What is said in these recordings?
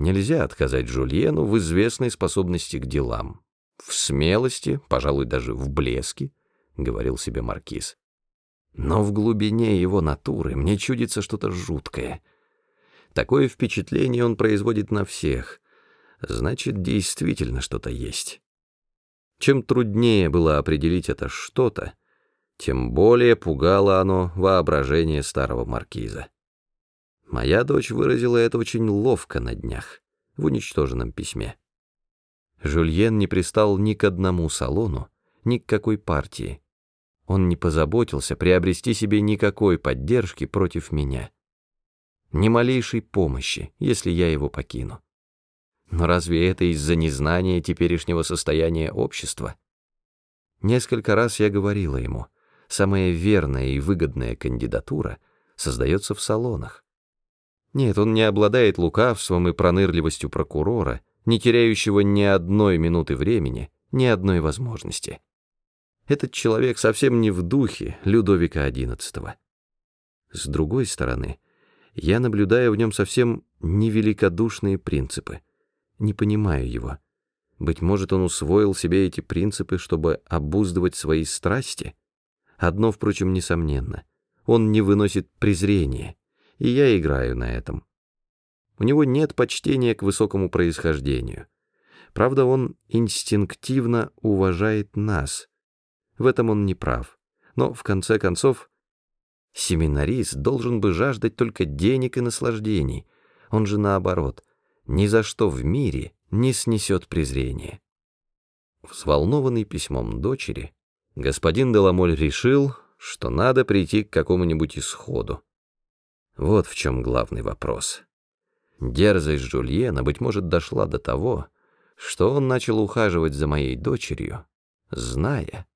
Нельзя отказать Жульену в известной способности к делам, в смелости, пожалуй, даже в блеске, — говорил себе маркиз. Но в глубине его натуры мне чудится что-то жуткое. Такое впечатление он производит на всех. Значит, действительно что-то есть. Чем труднее было определить это что-то, тем более пугало оно воображение старого маркиза. Моя дочь выразила это очень ловко на днях, в уничтоженном письме. Жюльен не пристал ни к одному салону, ни к какой партии. Он не позаботился приобрести себе никакой поддержки против меня. Ни малейшей помощи, если я его покину. Но разве это из-за незнания теперешнего состояния общества? Несколько раз я говорила ему, самая верная и выгодная кандидатура создается в салонах. Нет, он не обладает лукавством и пронырливостью прокурора, не теряющего ни одной минуты времени, ни одной возможности. Этот человек совсем не в духе Людовика XI. С другой стороны, я наблюдаю в нем совсем невеликодушные принципы, не понимаю его. Быть может, он усвоил себе эти принципы, чтобы обуздывать свои страсти? Одно, впрочем, несомненно. Он не выносит презрения, и я играю на этом. У него нет почтения к высокому происхождению. Правда, он инстинктивно уважает нас. В этом он не прав. Но, в конце концов, семинарист должен бы жаждать только денег и наслаждений. Он же наоборот — ни за что в мире не снесет презрения. Взволнованный письмом дочери, господин Деламоль решил, что надо прийти к какому-нибудь исходу. Вот в чем главный вопрос. Дерзость Жульена, быть может, дошла до того, что он начал ухаживать за моей дочерью, зная,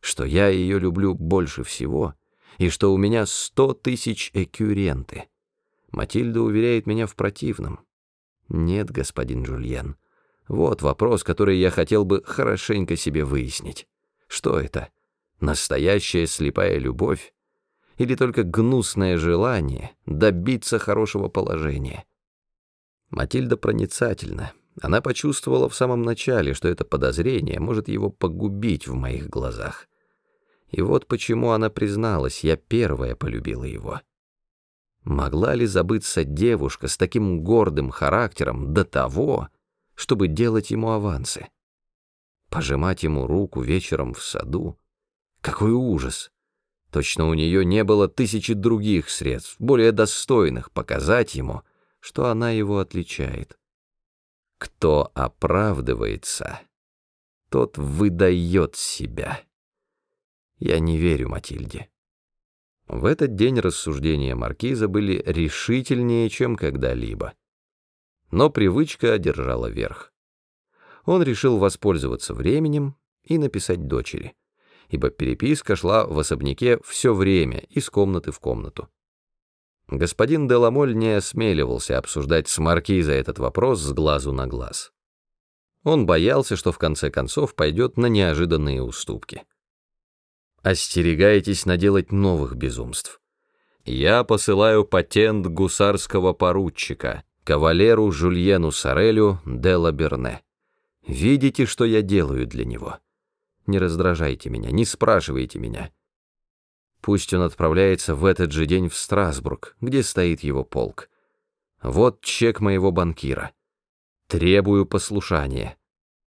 что я ее люблю больше всего и что у меня сто тысяч экюренты. Матильда уверяет меня в противном. Нет, господин Жульен. Вот вопрос, который я хотел бы хорошенько себе выяснить. Что это? Настоящая слепая любовь? Или только гнусное желание добиться хорошего положения? Матильда проницательна. Она почувствовала в самом начале, что это подозрение может его погубить в моих глазах. И вот почему она призналась, я первая полюбила его. Могла ли забыться девушка с таким гордым характером до того, чтобы делать ему авансы? Пожимать ему руку вечером в саду? Какой ужас! Точно у нее не было тысячи других средств, более достойных показать ему, что она его отличает. Кто оправдывается, тот выдает себя. Я не верю Матильде. В этот день рассуждения маркиза были решительнее, чем когда-либо. Но привычка одержала верх. Он решил воспользоваться временем и написать дочери, ибо переписка шла в особняке все время, из комнаты в комнату. Господин Деламоль не осмеливался обсуждать с маркиза этот вопрос с глазу на глаз. Он боялся, что в конце концов пойдет на неожиданные уступки остерегайтесь наделать новых безумств. Я посылаю патент гусарского поручика, кавалеру Жульену Сорелю де Лаберне. Видите, что я делаю для него? Не раздражайте меня, не спрашивайте меня. Пусть он отправляется в этот же день в Страсбург, где стоит его полк. Вот чек моего банкира. Требую послушания.